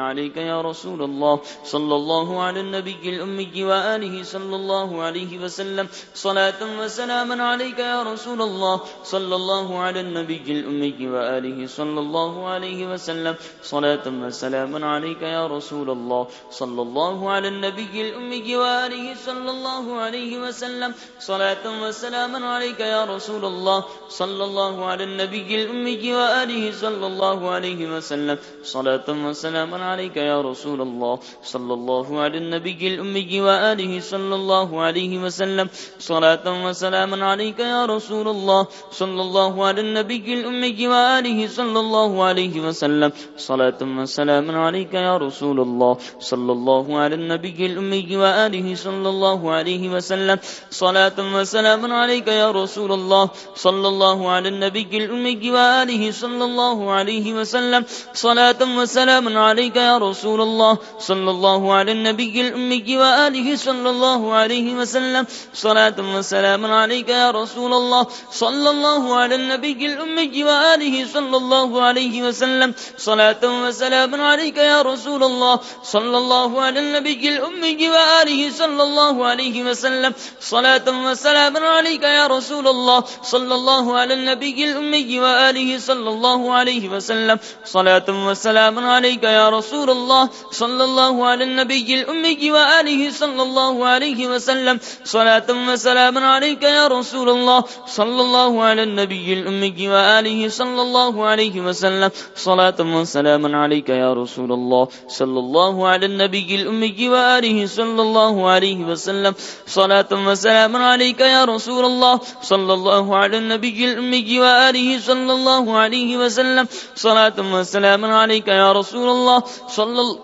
عليك يا رسول الله. صلى الله على النبي الأمي وآله صلى الله عليه وسلم. صلاة وسلاما عليك يا رسول الله. صلى الله على النبي الأمي وآله صلى الله عليه وسلم. صلاة وسلاما عليك يا رسول الله. صلى الله على النبي الأمي وآله صلى الله عليه وسلم. صلاة وسلاما عليك يا رسول الله. صلى الله على النبي الأمي وآله صلى الله عليه وسلم. صلاة وسلاما عليك يا رسول الله. صلى الله على النبي الأمي وآله صلى الله عليه وسلم. صلاة وسلاما عليك يا رسول الله. صلى الله على النبي الأمي وآله صلى الله عليه وسلم. صلاة وسلاما عليك يا رسول الله. صلى الله على النبي الأمي وآله صلى الله عليه وسلم. صلاة وسلاما عليك يا رسول الله. صلى الله على النبي الأمي وآله صلى الله عليه وسلم. صلاة وسلاما عليك عليك يا رسول الله صلى الله على النبي الأمي وآله صلى الله عليه وسلم. صلاة وسلام عليك يا رسول الله صلى الله على النبي الأمي وآله صلى الله عليه وسلم. صلاة وسلام عليك يا رسول الله صلى الله على النبي الأمي وآله صلى الله عليه وسلم. صلاة وسلام عليك يا رسول الله صلى الله على النبي الأمي وآله صلى الله عليه وسلم. صلاة وسلام عليك يا رسول رسول الله صلى الله على النبي الأمي وآله صلى الله عليه وسلم صلاة وسلام عليك يا رسول الله صلى الله على النبي الأمي وآله صلى الله عليه وسلم صلاة وسلام عليك يا رسول الله صلى الله على النبي الأمي وآله صلى الله عليه وسلم صلاة وسلام عليك يا رسول الله صلى الله على النبي الأمي وآله صلى الله عليه وسلم صلاة وسلام عليك يا رسول الله صلی الله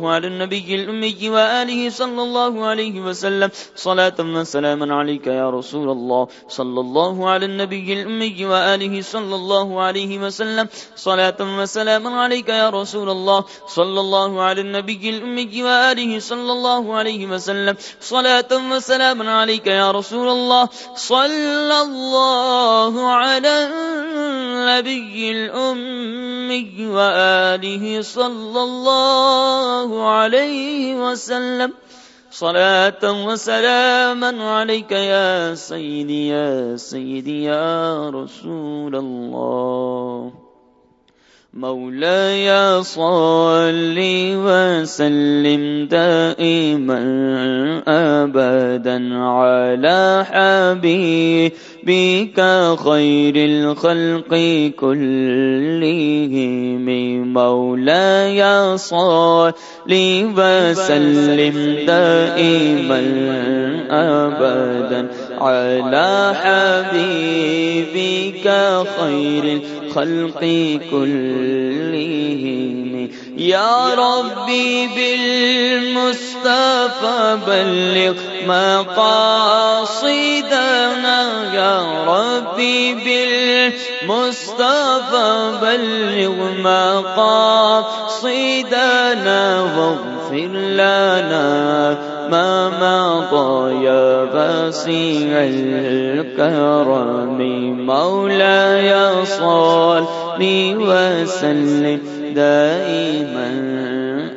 على النبي الأمي وآله صلى الله عليه وسلم. صلاة وسلاما عليك يا رسول الله. صلى الله على النبي الأمي وآله صلى الله عليه وسلم. صلاة وسلاما عليك يا رسول الله. صلى الله على النبي الأمي وآله صلى الله عليه وسلم. صلاة وسلاما عليك يا رسول الله. صلى الله على النبي الأمي. النبي وآله صلى الله عليه وسلم. صلاة وسلاما عليك يا سيدي يا سيدي يا رسول الله مولاي صل وسلم دائما أبدا على حبيبك خير الخلق كلهم مولاي صل وسلم دائما أبدا على حبيبك خير الخلق الخلق كلهم يا ربي بالمصطفى بلغ مقاصدنا يا ربي بالمصطفى بلغ مقاصدنا، واغفر لنا ما مضى يا باسع الكرم، مولاي صل وسلم. دائما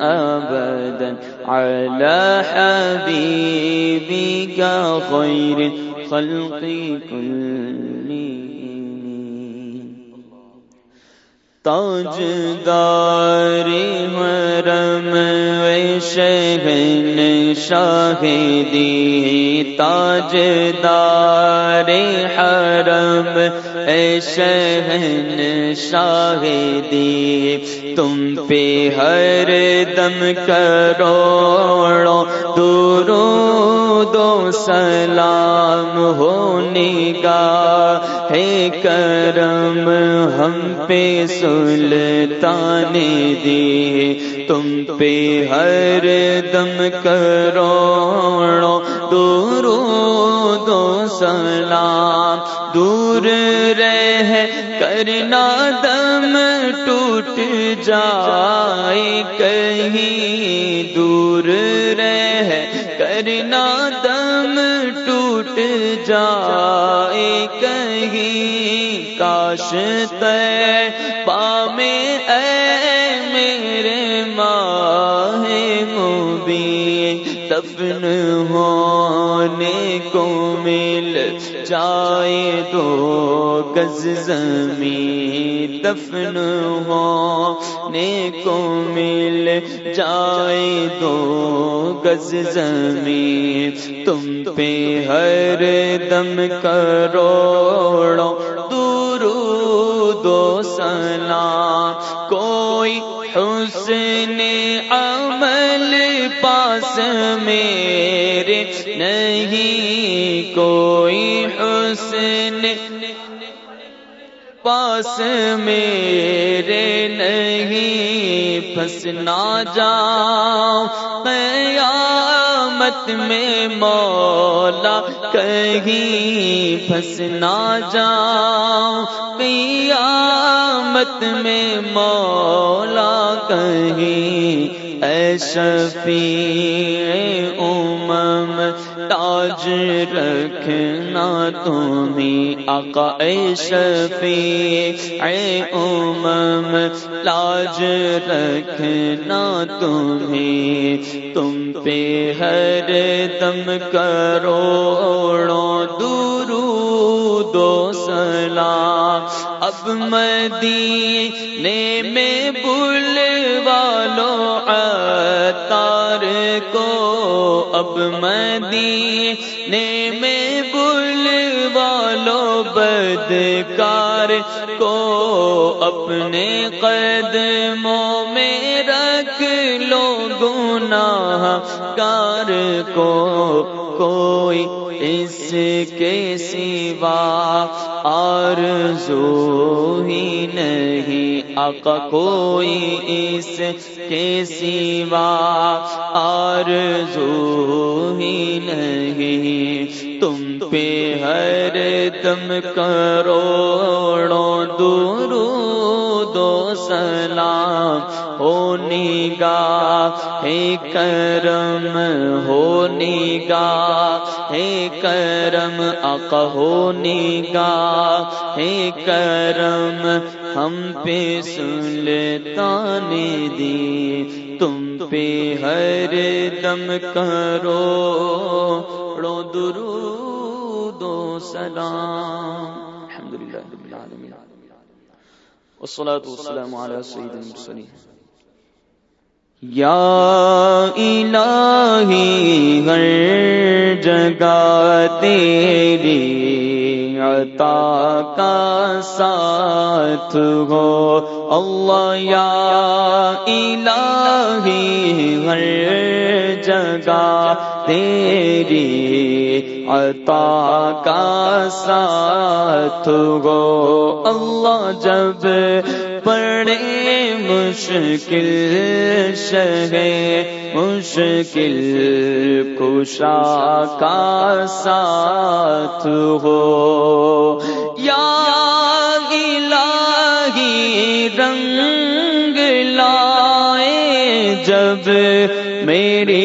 أبدا على حبيبك خير خلق كلهم تاج داری مرم شہن شاہدی تاج دار حرم، اے شہن شاہدی تم پہ ہر دم کرو دورو دو سلام ہونے گا ہے کرم، ہم پہ سلطان دی تم پہ ہر دم کرو دورو دو سلام، دور رہ کرنا دم ٹوٹ جائے، کہیں دور رہ کرنا دم ٹوٹ جائے، کہیں کاش تے پامے اے میرے ماہ مبین دفن ہونے کو مل جائے دو گز زمین دفن ہونے کو مل جائے دو گز زمین تم پہ ہر دم کروڑوں دورو دو سلام کوئی حسن عمل پاس میرے نہیں پاس میرے نہیں پھنسنا جاؤ۔ قیامت میں مولا کہیں پھنسنا جاؤ۔ قیامت میں مولا کہیں، اے شفیع امم تاج رکھنا تمہیں آقا اے شفیع اے امم تاج رکھنا تمہیں تم پہ ہر دم کروڑوں دورو دو سلام۔ اب مدینے میں بل اب مدینے میں بل والو بدکار کو اپنے قدموں میں رکھ لو گناہ کار کو کوئی اس کے سوا آرزو ہی نہیں آقا کوئی اس کے سوا آرزو ہی نہیں، تم پہ ہر دم کروڑوں دور دو سلام ہونی گا ہے کرم ہونی گا ہے کرم آقا ہونی گا ہے کرم، ہم پہ سلطان دی تم پہ ہر دم کرو رو درو دو سلام۔ الحمد للہ رب العالمین۔ والصلاة والسلام على سيد المرسلين یا الہی ہر جگہ تیری عطا کا ساتھ ہو۔ اللہ یا الہی ہر جگہ تیری عطا کا ساتھ گو اللہ جب پڑے مشکل شہ مشکل کشا کا ساتھ ہو۔ یا الہی رنگ لائے جب میری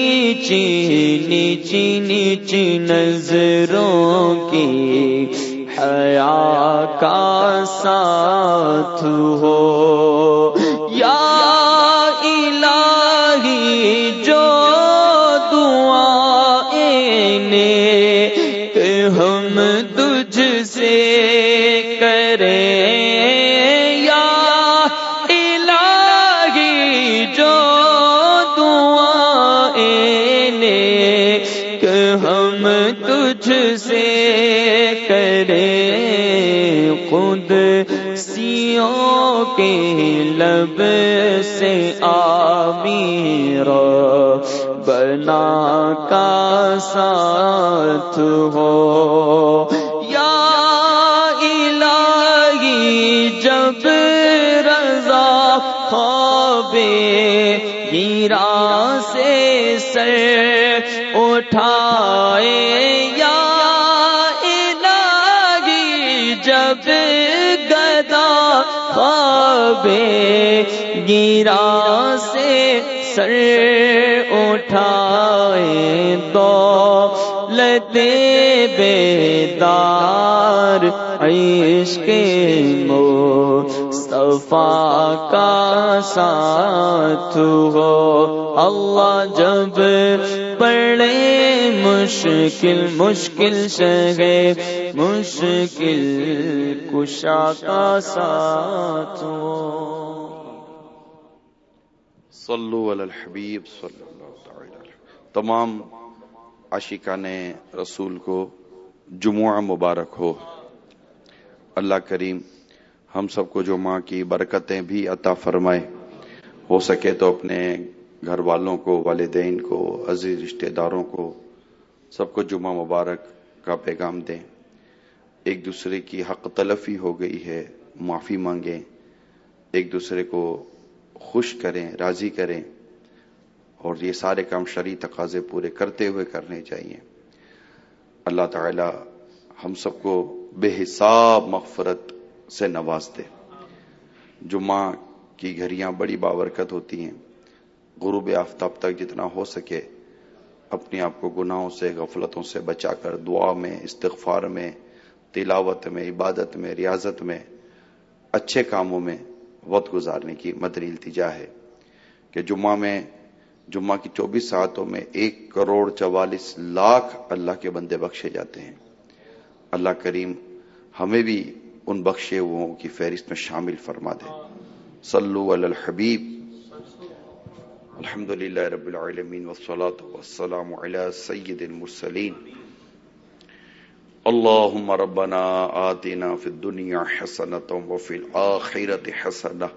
نیچی نیچی نیچی نظروں کی حیا کا ساتھ ہو۔ کریں خود سیوں کے لب سے آمیر بنا کا ساتھ ہو۔ یا الہی جب رضا خواب گیرا سے سر خواب گیرا سے سر اٹھائے دو لتے بیدار عشق مو صفا کا ساتھ ہو۔ اللہ جب پڑے مشکل مشکل شگے مشکل کشا کا ساتھ صلو علی الحبیب، صلی اللہ تعالی تمام عاشقان رسول کو جمعہ مبارک ہو۔ اللہ کریم ہم سب کو جمعہ کی برکتیں بھی عطا فرمائے۔ ہو سکے تو اپنے گھر والوں کو، والدین کو، عزیز رشتہ داروں کو سب کو جمعہ مبارک کا پیغام دیں۔ ایک دوسرے کی حق تلفی ہو گئی ہے، معافی مانگیں۔ ایک دوسرے کو خوش کریں، راضی کریں۔ اور یہ سارے کام شرعی تقاضے پورے کرتے ہوئے کرنے چاہیے۔ اللہ تعالی ہم سب کو بے حساب مغفرت سے نواز دے۔ جمعہ کی گھڑیاں بڑی بابرکت ہوتی ہیں۔ غروب آفتاب تک جتنا ہو سکے اپنے آپ کو گناہوں سے، غفلتوں سے بچا کر دعا میں، استغفار میں، تلاوت میں، عبادت میں، ریاضت میں، اچھے کاموں میں وقت گزارنے کی مدنی التجا ہے کہ جمعہ میں، جمعہ کی چوبیس ساعتوں میں ایک کروڑ چوالیس لاکھ اللہ کے بندے بخشے جاتے ہیں۔ اللہ کریم ہمیں بھی ان بخشے ہو کی فہرست میں شامل فرما دے۔ صلو علی الحبیب۔ الحمد للہ رب العالمین والسلام علی سید المرسلین. اللهم ربنا آتنا في الدنيا حسنة وفي الآخرة حسنة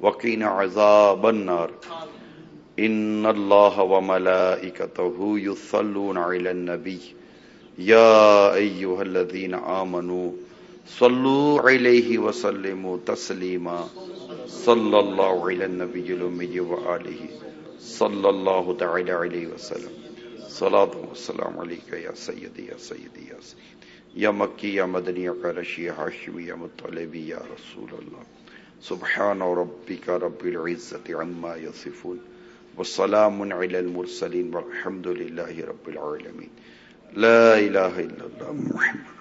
وقنا عذاب النار. إن الله وملائكته يصلون على النبي يا أيها الذين آمنوا صلوا عليه وسلموا تسليما صلى الله على النبي الأمي وآله صلى الله تعالى عليه وسلم صلاة والسلام عليك يا سيدي يا سيدي يا سيدي یا مکی یا مدنی یا قرشی یا حاشمی یا مطلبی یا رسول اللہ. سبحان ربک رب العزت عما یصفون. والسلام علی المرسلین والحمد للہ رب العالمین. لا الہ الا اللہ محمد